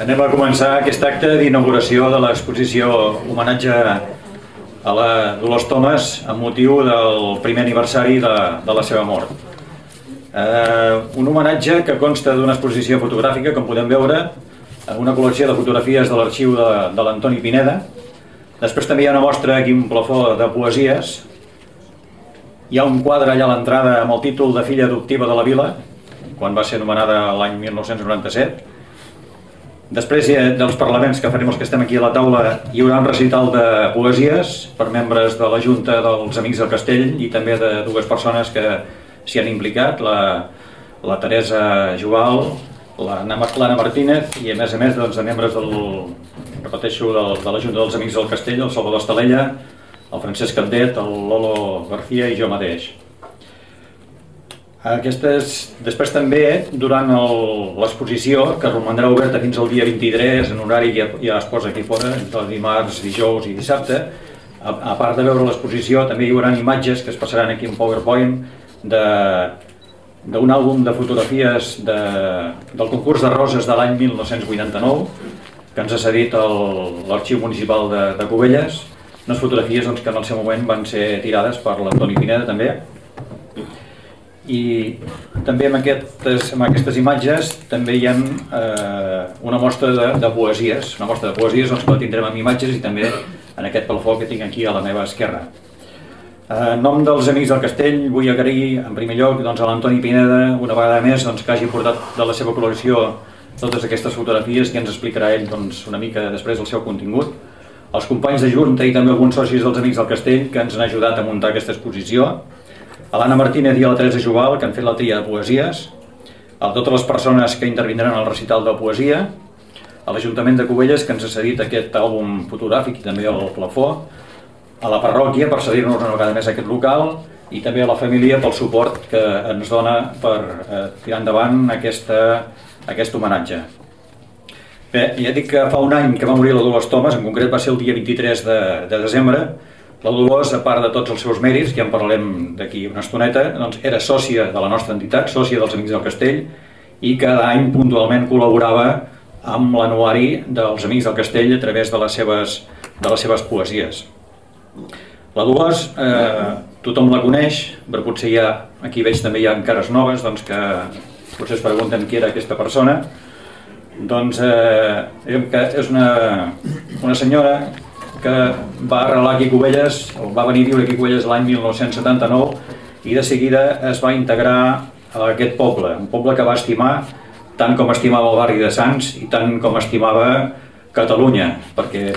Anem a començar aquest acte d'inauguració de l'exposició homenatge a la Dolors Thomas amb motiu del primer aniversari de, de la seva mort. Eh, un homenatge que consta d'una exposició fotogràfica, com podem veure, una col·lecció de fotografies de l'arxiu de, de l'Antoni Pineda. Després també hi ha una mostra aquí, un plafó de poesies. Hi ha un quadre allà a l'entrada amb el títol de filla adoptiva de la vila, quan va ser anomenada l'any 1997 Després dels parlaments que farem els que estem aquí a la taula hi haurà un recital de poesies per membres de la Junta dels Amics del Castell i també de dues persones que s'hi han implicat, la, la Teresa Joal, l'Anna Martínez i a més a més doncs, de membres del, repeteixo, del, de la Junta dels Amics del Castell, el Salvador Estalella, el Francesc Candet, el Lolo García i jo mateix. Aquestes, després també, durant l'exposició, que romandrà oberta fins al dia 23, en horari que ja, ja es posa aquí fora, entre dimarts, dijous i dissabte, a, a part de veure l'exposició, també hi haurà imatges que es passaran aquí en PowerPoint d'un àlbum de fotografies de, del concurs de roses de l'any 1989, que ens ha cedit l'Arxiu Municipal de, de Cubelles, unes fotografies doncs, que en el seu moment van ser tirades per l'Antoni Pineda també, i també amb aquestes, amb aquestes imatges també hi ha eh, una mostra de, de poesies, una mostra de poesies doncs, que la tindrem amb imatges i també en aquest plafó que tinc aquí a la meva esquerra. Eh, en nom dels Amics del Castell vull agrair en primer lloc doncs, a l'Antoni Pineda una vegada més doncs, que hagi portat de la seva col·lecció totes aquestes fotografies que ens explicarà ell doncs, una mica després el seu contingut. Els companys de Junta i també alguns socis dels Amics del Castell que ens han ajudat a muntar aquesta exposició a l'Anna Martínez i a la Teresa Joval, que han fet la tria de poesies, a totes les persones que intervindran al recital de poesia, a l'Ajuntament de Cubelles, que ens ha cedit aquest àlbum fotogràfic i també el plafó, a la parròquia per cedir-nos una vegada més aquest local. I també a la família pel suport que ens dona per eh, tirar endavant aquesta, aquest homenatge. Bé, ja dic que fa un any que va morir la Dolors Thomas, en concret va ser el dia 23 de, de desembre, la Dolors, a part de tots els seus mèrits, que ja en parlarem d'aquí una estoneta, doncs era sòcia de la nostra entitat, sòcia dels Amics del Castell, i cada any puntualment col·laborava amb l'anuari dels Amics del Castell a través de les seves, de les seves poesies. La Dolors, eh, tothom la coneix, però potser hi ha, aquí veig també hi ha cares noves, doncs que potser es pregunten qui era aquesta persona. Doncs eh, és una, una senyora que va arrelar aquí Cubelles, o va venir a viure aquí Cubelles l'any 1979 i de seguida es va integrar a aquest poble, un poble que va estimar tant com estimava el barri de Sants i tant com estimava Catalunya, perquè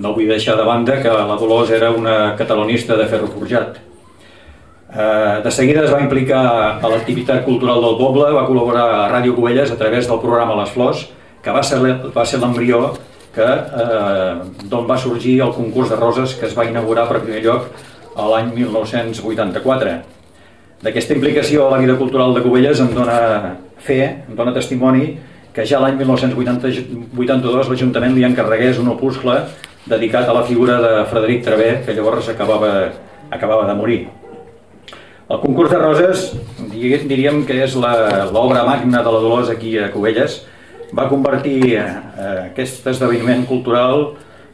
no vull deixar de banda que la Dolors era una catalanista de ferro forjat. Eh, de seguida es va implicar a l'activitat cultural del poble, va col·laborar a Ràdio Cubelles a través del programa Les Flors, que va ser, va ser l'embrió que eh, d'on va sorgir el concurs de roses que es va inaugurar per primer lloc l'any 1984. D'aquesta implicació a la vida cultural de Cubelles em dona fe, em dona testimoni que ja l'any 1982 l'Ajuntament li encarregués un opuscle dedicat a la figura de Frederic Travé, que llavors acabava, acabava de morir. El concurs de roses diríem que és l'obra magna de la Dolors aquí a Cubelles, va convertir eh, aquest esdeveniment cultural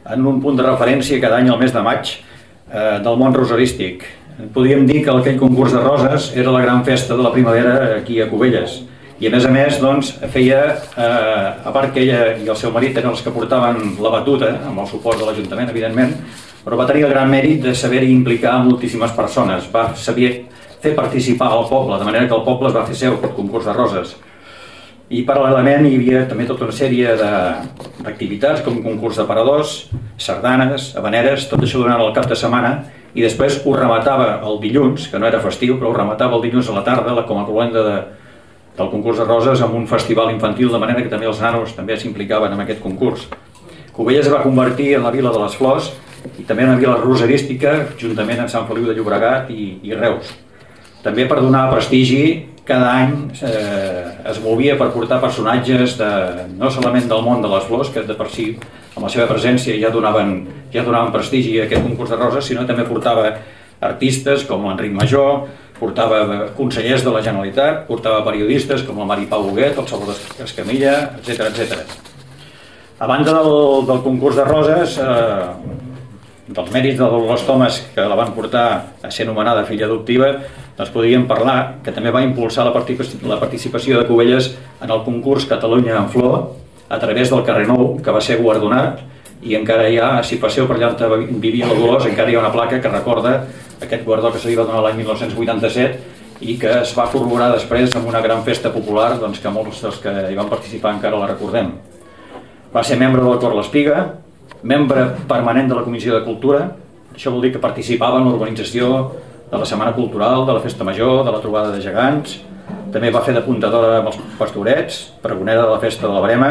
en un punt de referència cada any al mes de maig eh, del món rosarístic. Podríem dir que aquell concurs de roses era la gran festa de la primavera aquí a Cubelles. I a més a més doncs, feia, eh, a part que ella i el seu marit eren els que portaven la batuta, amb el suport de l'Ajuntament evidentment, però va tenir el gran mèrit de saber implicar moltíssimes persones, va saber fer participar al poble, de manera que el poble es va fer seu aquest concurs de roses i paral·lelament hi havia també tota una sèrie d'activitats com concurs de paradors, sardanes, habaneres, tot això durant el cap de setmana i després ho rematava el dilluns, que no era festiu, però ho rematava el dilluns a la tarda com a cloenda de, del concurs de roses amb un festival infantil, de manera que també els nanos també s'implicaven en aquest concurs. Cubelles es va convertir en la vila de les flors i també en una vila roserística juntament amb Sant Feliu de Llobregat i, i Reus. També per donar prestigi cada any eh, es movia per portar personatges de, no solament del món de les flors, que de per si amb la seva presència ja donaven, ja donaven prestigi a aquest concurs de roses, sinó també portava artistes com l'Enric Major, portava consellers de la Generalitat, portava periodistes com el Mari Pau Huguet, el Salvador Escamilla, etc etc. A banda del, del concurs de roses, eh, dels mèrits de Dolors Thomas que la van portar a ser anomenada filla adoptiva, doncs podríem parlar que també va impulsar la participació, la de Cubelles en el concurs Catalunya en Flor a través del carrer Nou, que va ser guardonat i encara hi ha, si passeu per allà on vivia la Dolors, encara hi ha una placa que recorda aquest guardó que se li va donar l'any 1987 i que es va corroborar després amb una gran festa popular doncs, que molts dels que hi van participar encara la recordem. Va ser membre del Cor l'Espiga, membre permanent de la Comissió de Cultura, això vol dir que participava en l'organització de la Setmana Cultural, de la Festa Major, de la Trobada de Gegants, també va fer d'apuntadora amb els pastorets, pregonera de la Festa de la Brema,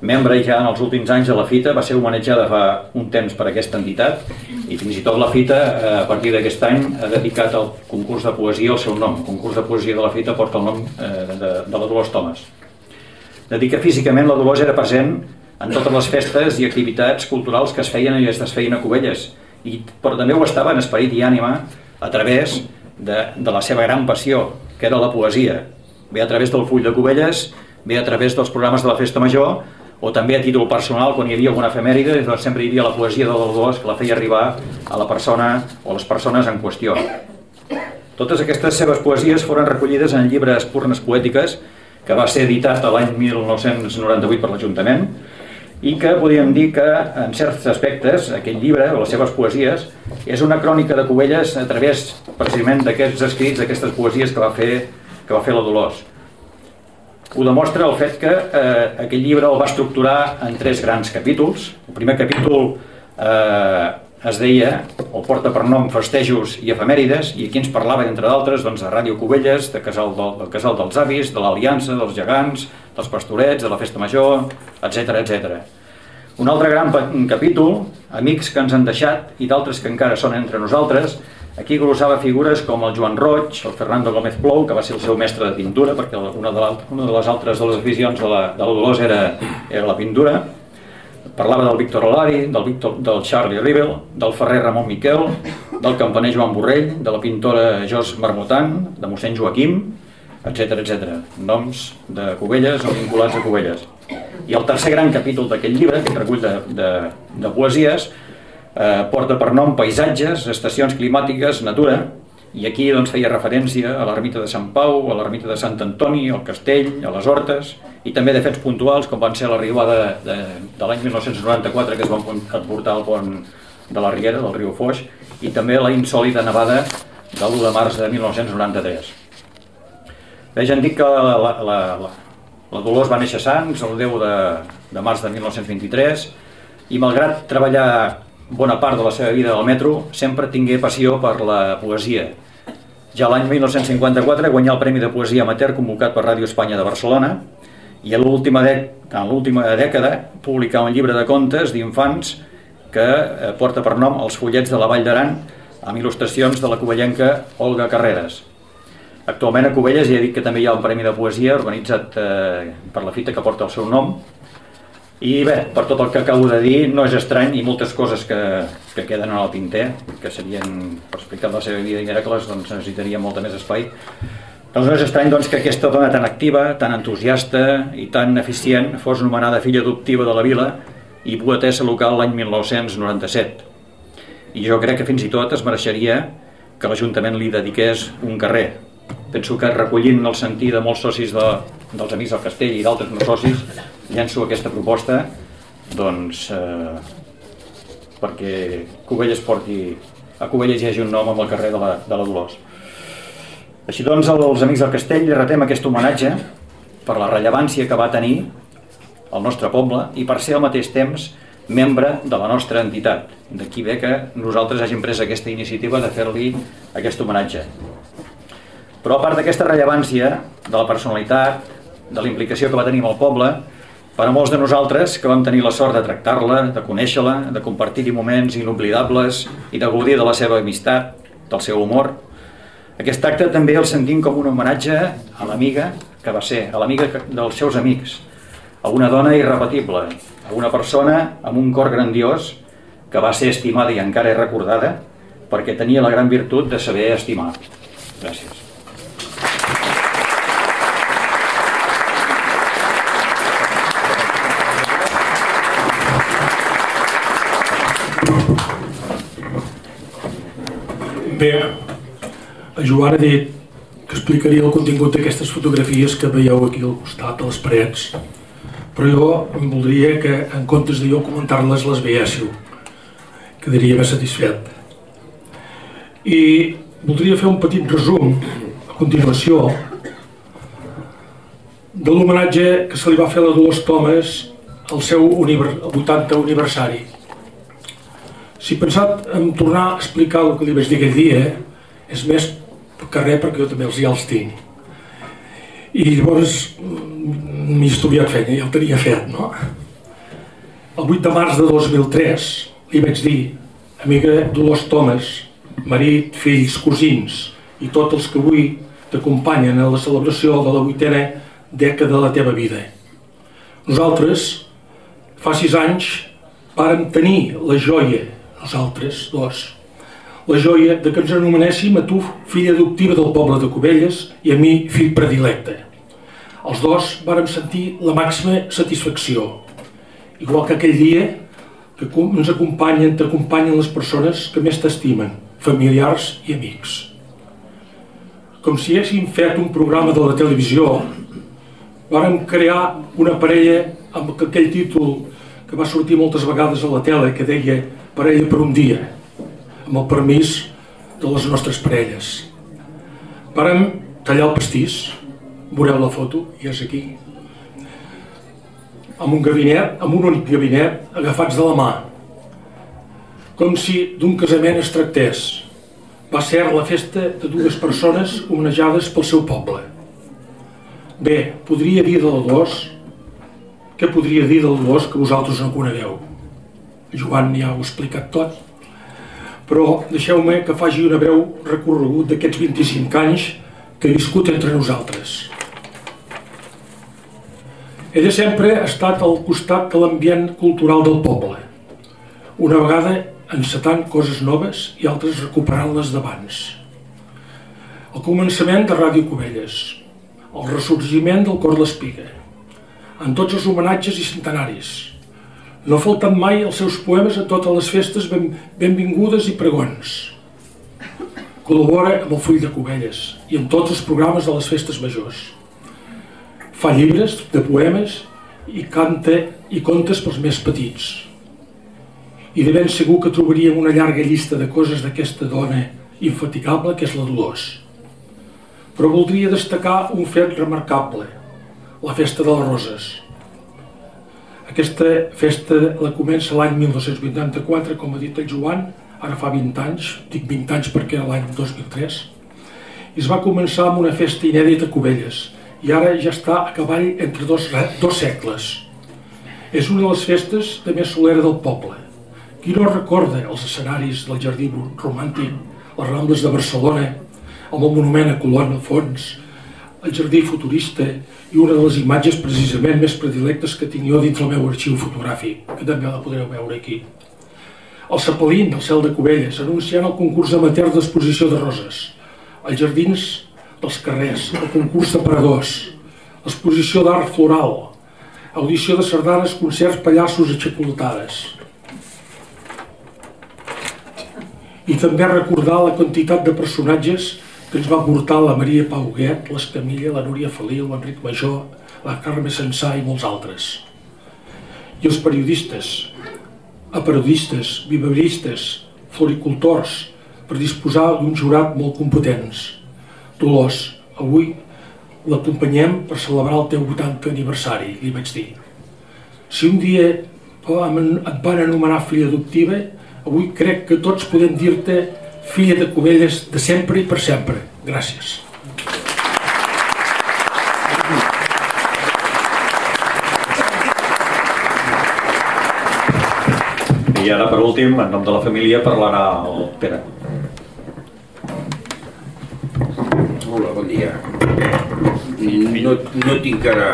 membre ja en els últims anys de la FITA, va ser homenatjada fa un temps per aquesta entitat i fins i tot la FITA, eh, a partir d'aquest any, ha dedicat al concurs de poesia el seu nom. El concurs de poesia de la FITA porta el nom eh, de, de la Dolors Thomas. De dir que físicament la Dolors era present en totes les festes i activitats culturals que es feien i es desfeien a Cubelles, i, però també ho estava en esperit i ànima a través de, de la seva gran passió, que era la poesia. Ve a través del full de Cubelles, ve a través dels programes de la Festa Major, o també a títol personal, quan hi havia alguna efemèride, doncs sempre hi havia la poesia de Dolors que la feia arribar a la persona o les persones en qüestió. Totes aquestes seves poesies foren recollides en llibres Espurnes Poètiques, que va ser editat l'any 1998 per l'Ajuntament, i que podríem dir que en certs aspectes aquest llibre, o les seves poesies, és una crònica de Cubelles a través precisament d'aquests escrits, d'aquestes poesies que va fer, que va fer la Dolors. Ho demostra el fet que eh, aquest llibre el va estructurar en tres grans capítols. El primer capítol eh, es deia, o porta per nom Festejos i Efemèrides, i aquí ens parlava, entre d'altres, doncs, de Ràdio Cubelles, de Casal del, del Casal dels Avis, de l'Aliança, dels Gegants, dels Pastorets, de la Festa Major, etc etc. Un altre gran capítol, amics que ens han deixat i d'altres que encara són entre nosaltres, aquí glossava figures com el Joan Roig, el Fernando Gómez Plou, que va ser el seu mestre de pintura, perquè una de, una de les altres de les aficions de la, de la Dolors era, era la pintura, parlava del Víctor Olari, del, Víctor, del Charlie Rivel, del Ferrer Ramon Miquel, del campaner Joan Borrell, de la pintora Jos Marmotant, de mossèn Joaquim, etc etc. Noms de Cubelles o vinculats a Cubelles. I el tercer gran capítol d'aquest llibre, que recull de, de, de poesies, eh, porta per nom Paisatges, Estacions Climàtiques, Natura, i aquí doncs, feia referència a l'ermita de Sant Pau, a l'ermita de Sant Antoni, al castell, a les hortes, i també de fets puntuals, com van ser la riuada de, de, de l'any 1994, que es van portar al pont de la Riera, del riu Foix, i també la insòlita nevada de l'1 de març de 1993. Bé, ja hem dit que la, la, la, la Dolors va néixer a Sants el 10 de, de març de 1923 i malgrat treballar bona part de la seva vida al metro, sempre tingué passió per la poesia. Ja l'any 1954 guanyà el Premi de Poesia Amateur convocat per Ràdio Espanya de Barcelona i a l'última dècada publicà un llibre de contes d'infants que eh, porta per nom Els follets de la Vall d'Aran amb il·lustracions de la covellenca Olga Carreras. Actualment a Cubelles ja he dit que també hi ha un premi de poesia organitzat eh, per la fita que porta el seu nom i bé, per tot el que acabo de dir no és estrany i moltes coses que, que queden en el tinter que serien, per explicar la seva vida i miracles doncs necessitaria molta més espai. Doncs no és estrany doncs, que aquesta dona tan activa, tan entusiasta i tan eficient fos nomenada filla adoptiva de la vila i poetessa local l'any 1997 i jo crec que fins i tot es mereixeria que l'Ajuntament li dediqués un carrer penso que recollint el sentir de molts socis de, dels Amics del Castell i d'altres no socis, llenço aquesta proposta doncs, eh, perquè Cubelles porti, a Cubelles hi hagi un nom amb el carrer de la, de la Dolors. Així doncs, als Amics del Castell li retem aquest homenatge per la rellevància que va tenir el nostre poble i per ser al mateix temps membre de la nostra entitat. D'aquí ve que nosaltres hàgim pres aquesta iniciativa de fer-li aquest homenatge. Però a part d'aquesta rellevància de la personalitat, de la implicació que va tenir amb el poble, per a molts de nosaltres que vam tenir la sort de tractar-la, de conèixer-la, de compartir-hi moments inoblidables i de gaudir de la seva amistat, del seu humor, aquest acte també el sentim com un homenatge a l'amiga que va ser, a l'amiga dels seus amics, a una dona irrepetible, a una persona amb un cor grandiós que va ser estimada i encara és recordada perquè tenia la gran virtut de saber estimar. Gràcies. Bé, Joan ha dit que explicaria el contingut d'aquestes fotografies que veieu aquí al costat, a les parets. Però jo em voldria que, en comptes de jo comentar-les, les veiéssiu. Quedaria més satisfet. I voldria fer un petit resum, a continuació, de l'homenatge que se li va fer a la Dolors Thomas al seu 80 aniversari. Si he pensat en tornar a explicar el que li vaig dir aquell dia, és més que res perquè jo també els ja els tinc. I llavors mm, m'he estudiat fent, ja el tenia fet, no? El 8 de març de 2003 li vaig dir, amiga Dolors Thomas, marit, fills, cosins i tots els que avui t'acompanyen a la celebració de la vuitena dècada de la teva vida. Nosaltres, fa sis anys, vàrem tenir la joia, nosaltres dos, la joia de que ens anomenéssim a tu filla adoptiva del poble de Cubelles i a mi fill predilecte. Els dos vàrem sentir la màxima satisfacció, igual que aquell dia que ens acompanyen, t'acompanyen les persones que més t'estimen, familiars i amics. Com si haguéssim fet un programa de la televisió, vàrem crear una parella amb aquell títol que va sortir moltes vegades a la tele que deia Parella per un dia, amb el permís de les nostres parelles. Vàrem tallar el pastís, veureu la foto, i és aquí, amb un gabinet, amb un únic gabinet, agafats de la mà, com si d'un casament es tractés. Va ser la festa de dues persones homenejades pel seu poble. Bé, podria dir del dos, què podria dir del dos que vosaltres no conegueu? Joan ja ho ha explicat tot, però deixeu-me que faci una breu recorregut d'aquests 25 anys que he viscut entre nosaltres. Ella sempre ha estat al costat de l'ambient cultural del poble, una vegada encetant coses noves i altres recuperant-les d'abans. El començament de Ràdio Covelles, el ressorgiment del Cor l'Espiga, en tots els homenatges i centenaris, no falten mai els seus poemes a totes les festes ben, benvingudes i pregons. Col·labora amb el Full de Covelles i en tots els programes de les festes majors. Fa llibres de poemes i canta i contes pels més petits. I de ben segur que trobaríem una llarga llista de coses d'aquesta dona infatigable que és la Dolors. Però voldria destacar un fet remarcable, la festa de les roses aquesta festa la comença l'any 1984, com ha dit el Joan, ara fa 20 anys, dic 20 anys perquè l'any 2003, i es va començar amb una festa inèdita a Cubelles, i ara ja està a cavall entre dos, dos segles. És una de les festes de més solera del poble. Qui no recorda els escenaris del Jardí Romàntic, les Rambles de Barcelona, amb el monument a Colón al fons, el jardí futurista i una de les imatges precisament més predilectes que tinc jo dins el meu arxiu fotogràfic, que també la podreu veure aquí. El Cepelín del cel de Cubelles, anunciant el concurs amateur d'exposició de roses, els jardins dels carrers, el concurs de paradors, l'exposició d'art floral, audició de sardanes, concerts, pallassos i xocolatades. I també recordar la quantitat de personatges que ens va portar la Maria Pauguet, l'Escamilla, la Núria Feliu, l'Enric Major, la Carme Sensà i molts altres. I els periodistes, aparodistes, vivaristes, floricultors, per disposar d'un jurat molt competents. Dolors, avui l'acompanyem per celebrar el teu 80 aniversari, li vaig dir. Si un dia et van anomenar filla adoptiva, avui crec que tots podem dir-te filla de Covelles de sempre i per sempre. Gràcies. I ara, per últim, en nom de la família, parlarà el Pere. Hola, bon dia. No, no tinc ara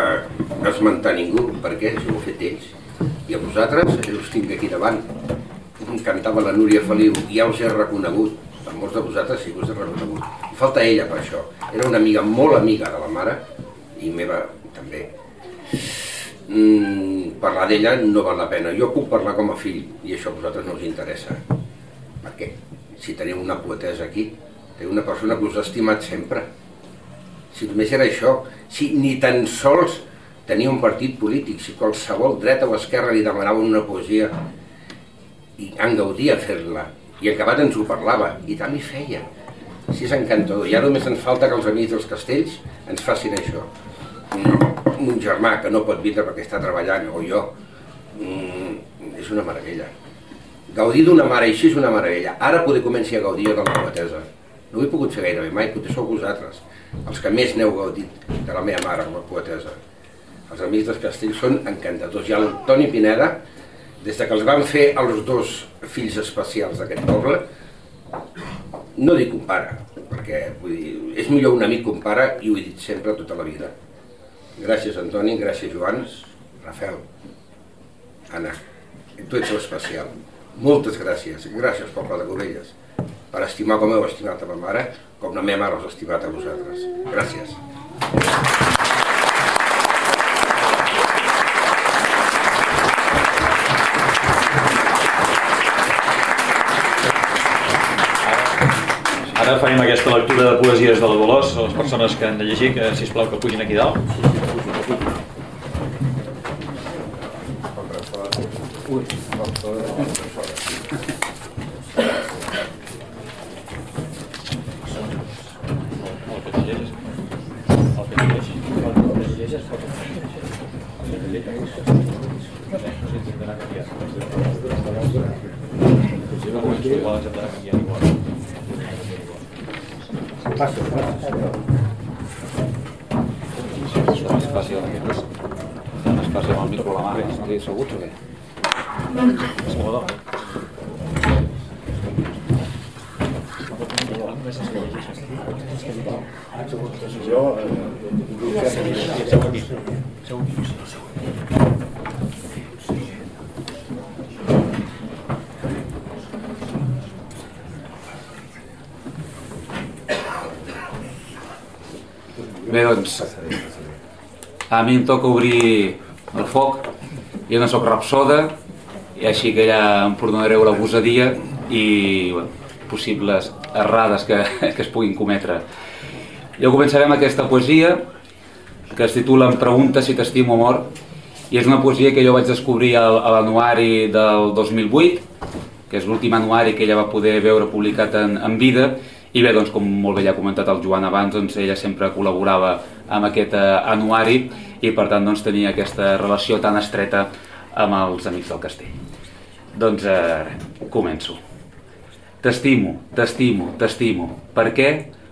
a esmentar ningú, perquè ho he fet ells. I a vosaltres, us tinc aquí davant cantava la Núria Feliu, ja us he reconegut, molts de vosaltres sí que us he reconegut. Falta ella per això. Era una amiga molt amiga de la mare i meva també. Mm, parlar d'ella no val la pena. Jo puc parlar com a fill i això a vosaltres no us interessa. Per què? si teniu una poetesa aquí, teniu una persona que us ha estimat sempre. Si només era això, si ni tan sols tenia un partit polític, si qualsevol dreta o esquerra li demanaven una poesia i en gaudia fer-la, i acabat ens ho parlava, i hi feia. Si és encantador, ja només ens falta que els amics dels castells ens facin això. Un, un germà que no pot vindre perquè està treballant, o jo, mm, és una meravella. Gaudir d'una mare així és una meravella. Ara poder començar a gaudir de la poetesa. No ho he pogut fer gairebé mai, potser sou vosaltres, els que més n'heu gaudit de la meva mare, la poetesa. Els amics dels castells són encantadors. I el Toni Pineda, des de que els van fer els dos fills especials d'aquest poble, no dic un pare, perquè vull dir, és millor un amic que un pare i ho he dit sempre tota la vida. Gràcies Antoni, gràcies Joan, Rafel, Anna, tu ets especial. Moltes gràcies, gràcies poble de Covelles, per estimar com heu estimat a ma mare, com la meva mare us ha estimat a vosaltres. Gràcies. Ara farem aquesta lectura de poesies de la Dolors a les persones que han de llegir, que sisplau que pugin aquí dalt. més fàcil aquest. Més fàcil amb el micro a la mà. Estic asseguts o què? Bé, a mi em toca obrir el foc. Jo no sóc rapsoda, així que ja em perdonareu la gosadia i bueno, possibles errades que, que es puguin cometre. Jo començarem aquesta poesia que es titula Em pregunta si t'estimo amor i és una poesia que jo vaig descobrir a l'anuari del 2008 que és l'últim anuari que ella va poder veure publicat en, en vida i bé, doncs, com molt bé ja ha comentat el Joan abans, doncs, ella sempre col·laborava amb aquest eh, anuari i per tant doncs, tenia aquesta relació tan estreta amb els Amics del Castell. Doncs eh, començo. T'estimo, t'estimo, t'estimo. Per què?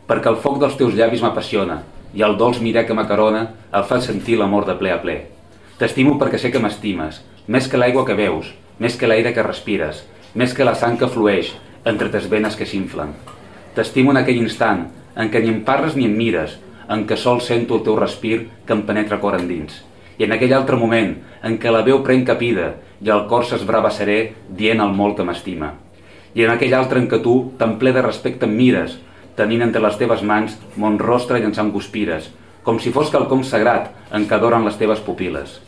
Perquè el foc dels teus llavis m'apassiona i el dolç mirar que m'acarona el fa sentir l'amor de ple a ple. T'estimo perquè sé que m'estimes, més que l'aigua que veus, més que l'aire que respires, més que la sang que flueix entre tes venes que s'inflen. T'estimo en aquell instant en què ni em parles ni em mires, en què sol sento el teu respir que em penetra cor endins. I en aquell altre moment en què la veu pren capida i el cor s'esbrava serè dient el molt que m'estima. I en aquell altre en què tu, tan ple de respecte em mires, tenint entre les teves mans mon rostre llançant guspires, com si fos quelcom sagrat en què adoren les teves pupil·les.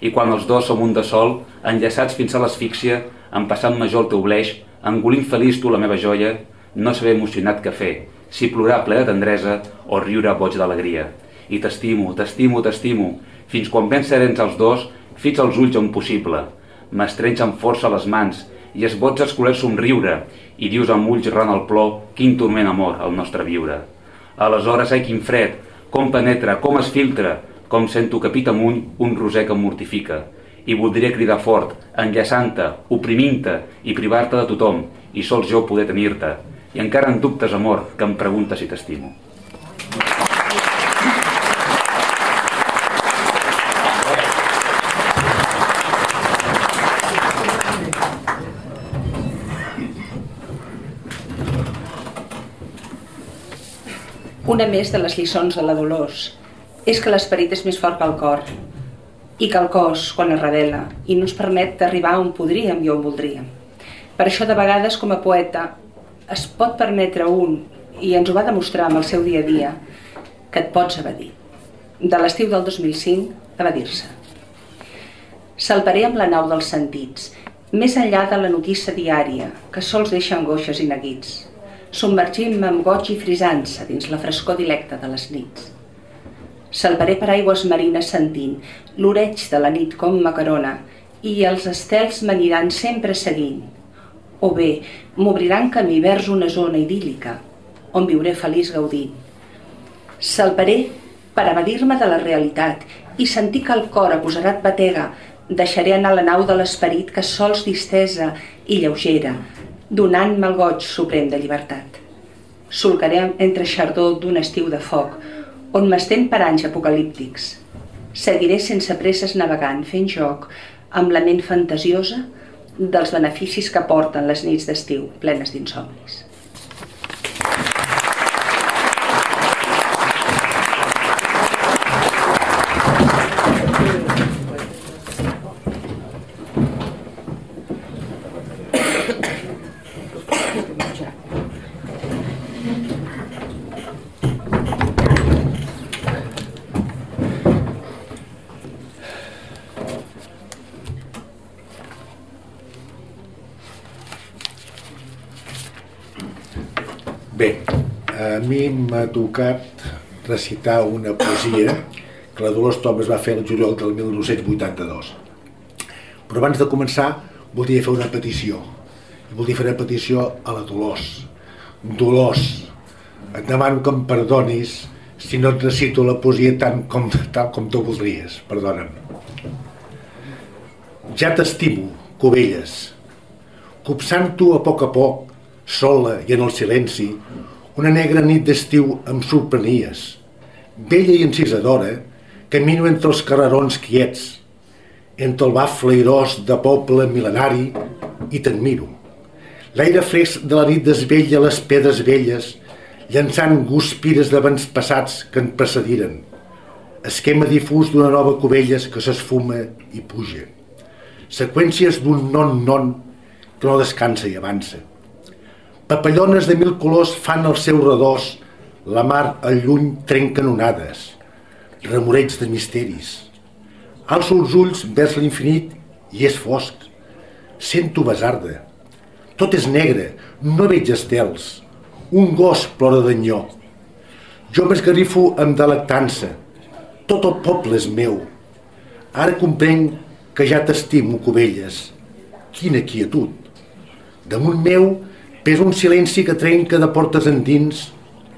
I quan els dos som un de sol, enllaçats fins a l'asfíxia, en passant major el teu bleix, engolint feliç tu la meva joia, no saber emocionat què fer, si plorar ple de tendresa o riure boig d'alegria. I t'estimo, t'estimo, t'estimo, fins quan ben serens els dos, fits els ulls un possible. M'estrenys amb força les mans i esbots escoler somriure i dius amb ulls ran el plor quin torment amor al nostre viure. Aleshores, ai, quin fred, com penetra, com es filtra, com sento que pita amunt un roser que em mortifica. I voldria cridar fort, enllaçant-te, oprimint-te i privar-te de tothom, i sols jo poder tenir-te. I encara en dubtes, amor, que em preguntes si t'estimo. Una més de les lliçons de la Dolors és que l'esperit és més fort que el cor i que el cos, quan es revela, i no ens permet d'arribar on podríem i on voldríem. Per això, de vegades, com a poeta, es pot permetre un, i ens ho va demostrar amb el seu dia a dia, que et pots evadir. De l'estiu del 2005, evadir-se. Salparé amb la nau dels sentits més enllà de la notícia diària, que sols deixa angoixes i neguits, submergim-me amb goig i frisança dins la frescor dilecta de les nits. Salvaré per aigües marines sentint l'oreig de la nit com macarona i els estels m'aniran sempre seguint. O bé, m'obriran camí vers una zona idíl·lica on viuré feliç gaudint. Salvaré per evadir-me de la realitat i sentir que el cor agosarat batega deixaré anar la nau de l'esperit que sols distesa i lleugera, donant-me el goig suprem de llibertat. Solcaré entre xardó d'un estiu de foc, on m'estem per anys apocalíptics. Seguiré sense presses navegant, fent joc, amb la ment fantasiosa dels beneficis que porten les nits d'estiu plenes d'insomnis. Bé, a mi m'ha tocat recitar una poesia que la Dolors Tom es va fer el juliol del 1982. Però abans de començar voldria fer una petició. I voldria fer una petició a la Dolors. Dolors, et demano que em perdonis si no et recito la poesia tant com, tal com tu voldries. Perdona'm. Ja t'estimo, Covelles, copsant-ho a poc a poc, sola i en el silenci, una negra nit d'estiu em sorprenies. Vella i encisadora, camino entre els carrerons quiets, entre el bafle irós de poble mil·lenari i t'admiro. L'aire fresc de la nit desvella les pedres velles, llançant guspires d'abans passats que en precediren. Esquema difús d'una nova covelles que s'esfuma i puja. Seqüències d'un non-non que no descansa i avança. Papallones de mil colors fan el seu redós, la mar al lluny trenquen onades, remoreig de misteris. Alço els ulls vers l'infinit i és fosc. Sento besarda. Tot és negre, no veig estels. Un gos plora d'anyó. Jo m'esgarrifo amb delectança. Tot el poble és meu. Ara comprenc que ja t'estimo, Covelles. Quina quietud. Damunt meu pesa un silenci que trenca de portes endins,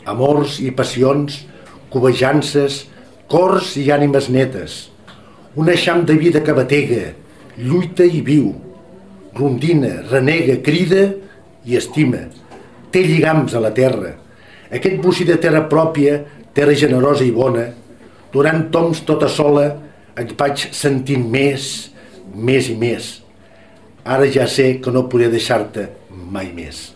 amors i passions, covejances, cors i ànimes netes. Un eixam de vida que batega, lluita i viu, rondina, renega, crida i estima. Té lligams a la terra. Aquest bocí de terra pròpia, terra generosa i bona, durant toms tota sola et vaig sentint més, més i més. Ara ja sé que no podré deixar-te mai més.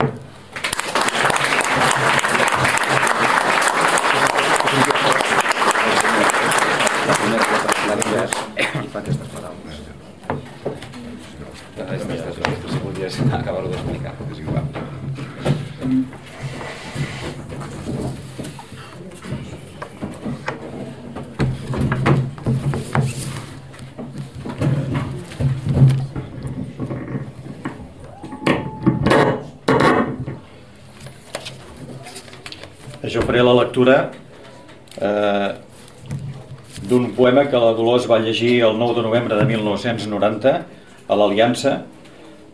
i fa aquestes paraules. Si volies acabar-ho d'explicar. És igual. Jo faré la lectura eh, d'un poema Dolors va llegir el 9 de novembre de 1990 a l'Aliança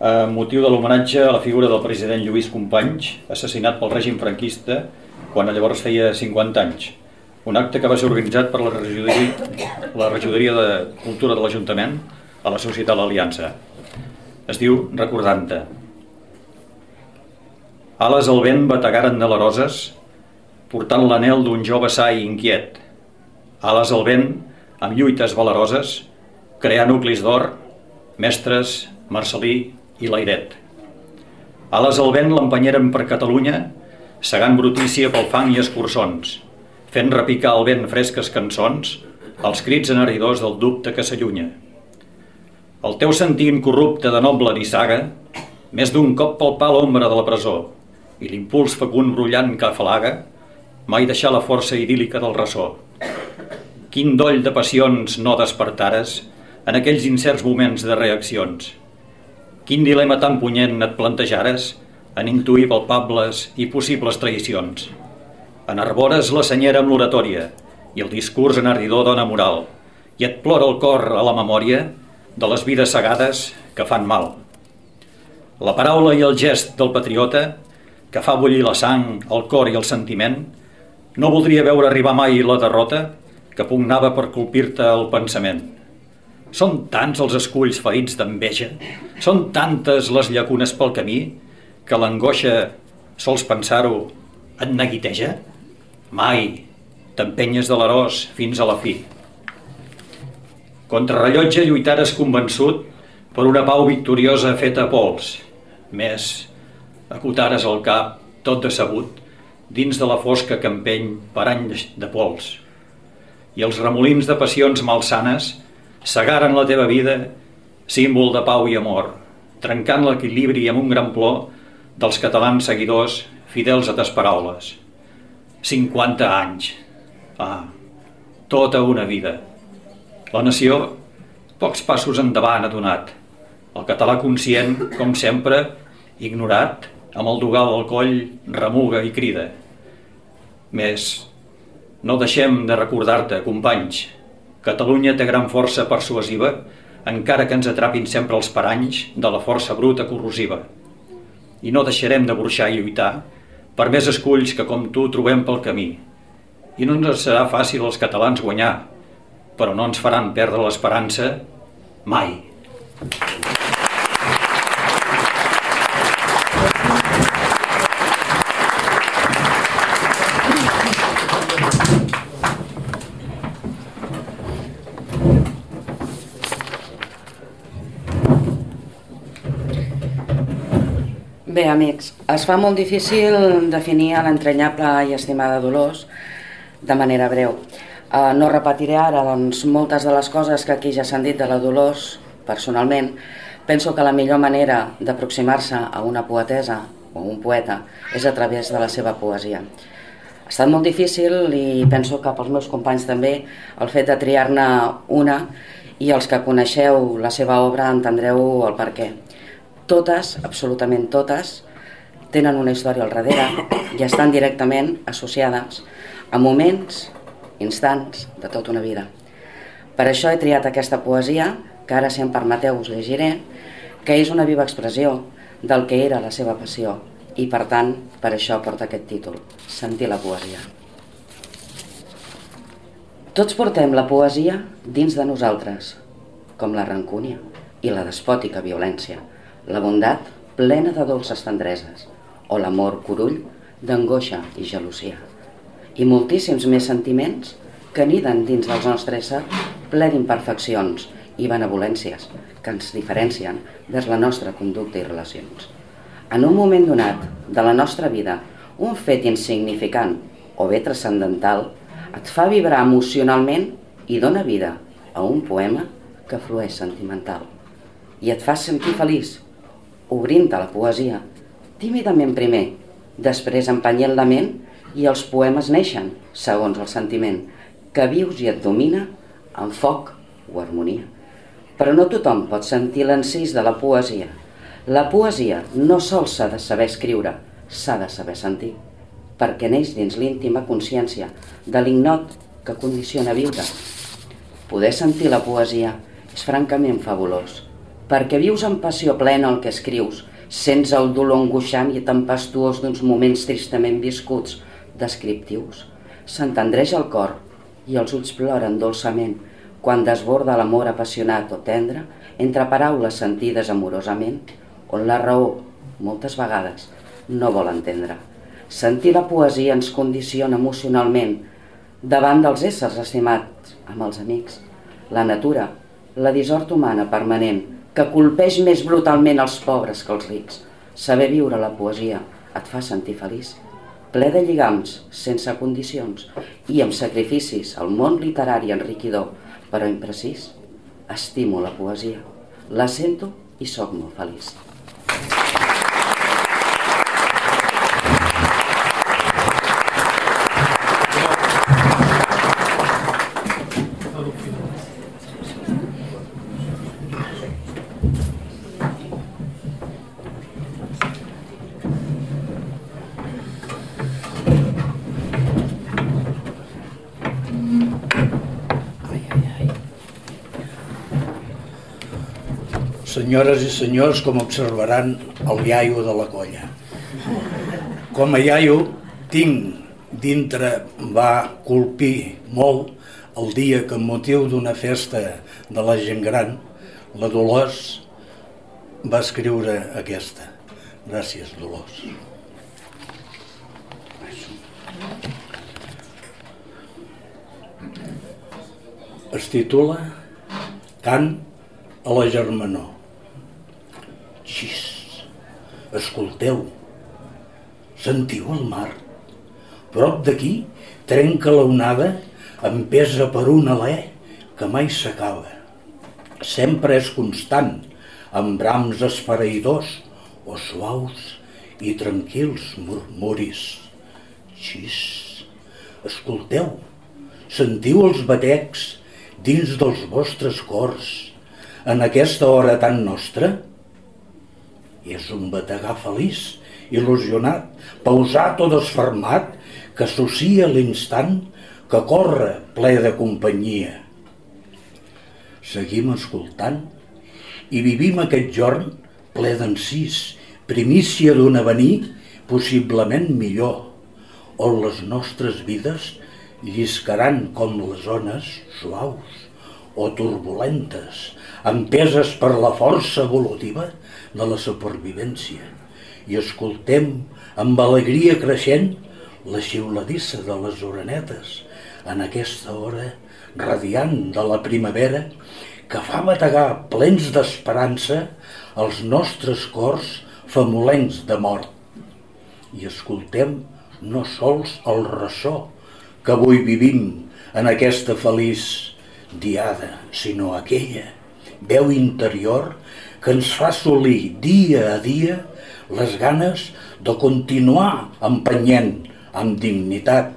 amb motiu de l'homenatge a la figura del president Lluís Companys, assassinat pel règim franquista quan llavors feia 50 anys. Un acte que va ser organitzat per la regidoria, la regidoria de Cultura de l'Ajuntament a la Societat L'Aliança. Es diu Recordant-te. Ales al vent bategaren de les roses, portant l'anel d'un jove sa i inquiet. Ales al vent, amb lluites valeroses, crear nuclis d'or, mestres, Marcelí i Lairet. Ales al vent l'empenyeren per Catalunya, segant brutícia pel fang i escurçons, fent repicar al vent fresques cançons, els crits eneridors del dubte que s'allunya. El teu sentir incorrupte de noble nissaga, més d'un cop palpar l'ombra de la presó i l'impuls fecund brullant que afalaga, mai deixar la força idíl·lica del ressò. Quin doll de passions no despertares en aquells incerts moments de reaccions. Quin dilema tan punyent et plantejares en intuir palpables i possibles traïcions. Enarbores la senyera amb l'oratòria i el discurs enardidor dona moral i et plora el cor a la memòria de les vides segades que fan mal. La paraula i el gest del patriota que fa bullir la sang, el cor i el sentiment no voldria veure arribar mai la derrota que pugnava per colpir-te el pensament. Són tants els esculls ferits d'enveja, són tantes les llacunes pel camí, que l'angoixa, sols pensar-ho, et neguiteja? Mai t'empenyes de l'arós fins a la fi. Contra rellotge lluitares convençut per una pau victoriosa feta a pols. Més, acotares el cap, tot decebut, dins de la fosca que empeny per anys de pols. I els remolins de passions malsanes segaren la teva vida, símbol de pau i amor, trencant l'equilibri amb un gran plor dels catalans seguidors fidels a tes paraules. 50 anys. Ah, tota una vida. La nació, pocs passos endavant ha donat. El català conscient, com sempre, ignorat, amb el dugal al coll, remuga i crida. Més, no deixem de recordar-te, companys, Catalunya té gran força persuasiva, encara que ens atrapin sempre els paranys de la força bruta corrosiva. I no deixarem de burxar i lluitar per més esculls que com tu trobem pel camí. I no ens serà fàcil als catalans guanyar, però no ens faran perdre l'esperança mai. Bé, amics, es fa molt difícil definir l'entranyable i estimada Dolors de manera breu. Uh, no repetiré ara doncs, moltes de les coses que aquí ja s'han dit de la Dolors, personalment. Penso que la millor manera d'aproximar-se a una poetesa o un poeta és a través de la seva poesia. Ha estat molt difícil i penso que pels meus companys també el fet de triar-ne una i els que coneixeu la seva obra entendreu el per què totes, absolutament totes, tenen una història al darrere i estan directament associades a moments, instants de tota una vida. Per això he triat aquesta poesia, que ara, si em permeteu, us llegiré, que és una viva expressió del que era la seva passió i, per tant, per això porta aquest títol, Sentir la poesia. Tots portem la poesia dins de nosaltres, com la rancúnia i la despòtica violència – la bondat plena de dolces tendreses, o l'amor curull d'angoixa i gelosia. I moltíssims més sentiments que niden dins dels nostres ésser ple d'imperfeccions i benevolències que ens diferencien vers la nostra conducta i relacions. En un moment donat de la nostra vida, un fet insignificant o bé transcendental et fa vibrar emocionalment i dona vida a un poema que flueix sentimental i et fa sentir feliç obrint-te la poesia, tímidament primer, després empenyent la ment i els poemes neixen, segons el sentiment, que vius i et domina amb foc o harmonia. Però no tothom pot sentir l'encís de la poesia. La poesia no sols s'ha de saber escriure, s'ha de saber sentir, perquè neix dins l'íntima consciència de l'ignot que condiciona viure. Poder sentir la poesia és francament fabulós perquè vius amb passió plena el que escrius, sents el dolor angoixant i tempestuós d'uns moments tristament viscuts, descriptius. S'entendreix el cor i els ulls ploren dolçament quan desborda l'amor apassionat o tendre entre paraules sentides amorosament, on la raó, moltes vegades, no vol entendre. Sentir la poesia ens condiciona emocionalment davant dels éssers estimats amb els amics. La natura, la dissort humana permanent, que colpeix més brutalment els pobres que els rics. Saber viure la poesia et fa sentir feliç, ple de lligams, sense condicions, i amb sacrificis al món literari enriquidor, però imprecís. Estimo la poesia, la sento i sóc molt feliç. Senyores i senyors, com observaran, el iaio de la colla. Com a iaio, tinc dintre va colpir molt el dia que, amb motiu d'una festa de la gent gran, la Dolors va escriure aquesta. Gràcies, Dolors. Es titula Cant a la germanor. Xis, escolteu, sentiu el mar. Prop d'aquí trenca la onada empesa per un alè que mai s'acaba. Sempre és constant, amb brams esfereïdors o suaus i tranquils murmuris. Xis, escolteu, sentiu els batecs dins dels vostres cors en aquesta hora tan nostra? És un bategar feliç, il·lusionat, pausat o desfermat, que associa l'instant que corre ple de companyia. Seguim escoltant i vivim aquest jorn ple d'encís, primícia d'un avenir possiblement millor, on les nostres vides lliscaran com les ones suaus o turbulentes, empeses per la força evolutiva de la supervivència i escoltem amb alegria creixent la xiuladissa de les orenetes en aquesta hora radiant de la primavera que fa bategar plens d'esperança els nostres cors famolencs de mort. I escoltem no sols el ressò que avui vivim en aquesta feliç diada, sinó aquella veu interior que ens fa assolir dia a dia les ganes de continuar empenyent amb dignitat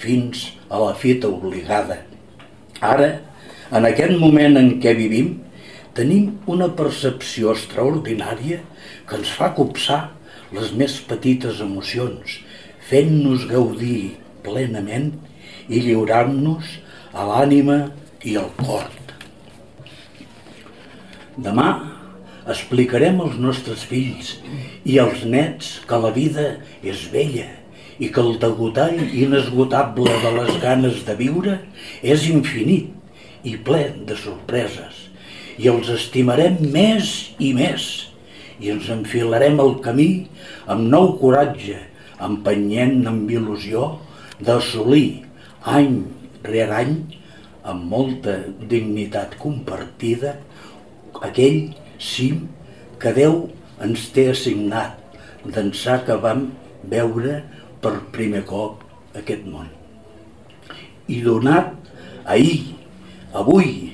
fins a la fita obligada. Ara, en aquest moment en què vivim, tenim una percepció extraordinària que ens fa copsar les més petites emocions, fent-nos gaudir plenament i lliurant-nos a l'ànima i al cor. Demà explicarem als nostres fills i als nets que la vida és bella i que el degotall inesgotable de les ganes de viure és infinit i ple de sorpreses. I els estimarem més i més i ens enfilarem el camí amb nou coratge, empenyent amb il·lusió d'assolir any rere any amb molta dignitat compartida aquell cim que Déu ens té assignat d'ençà que vam veure per primer cop aquest món. I donat ahir, avui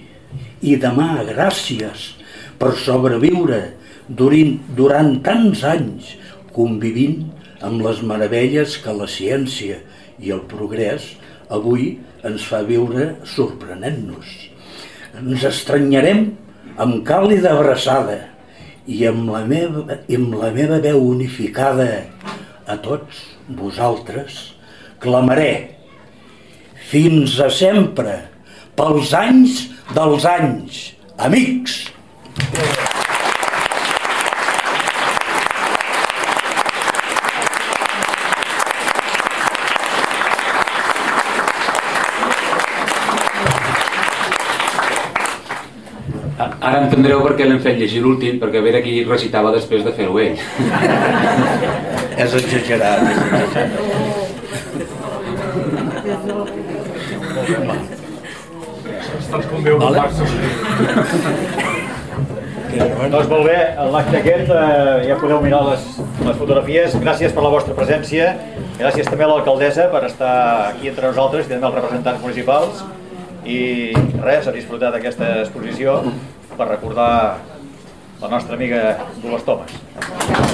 i demà gràcies per sobreviure durant, durant tants anys convivint amb les meravelles que la ciència i el progrés avui ens fa viure sorprenent-nos. Ens estranyarem amb càlida abraçada i amb la meva, amb la meva veu unificada a tots vosaltres clamaré fins a sempre pels anys dels anys amics Ara entendreu per què l'hem fet llegir l'últim, perquè veure qui recitava després de fer-ho ell. és exagerat. És exagerat. Vale. Doncs molt bé, l'acte aquest eh, ja podeu mirar les, les fotografies. Gràcies per la vostra presència. Gràcies també a l'alcaldessa per estar aquí entre nosaltres i també als representants municipals. I res, a disfrutar d'aquesta exposició per recordar la nostra amiga Dolors Thomas.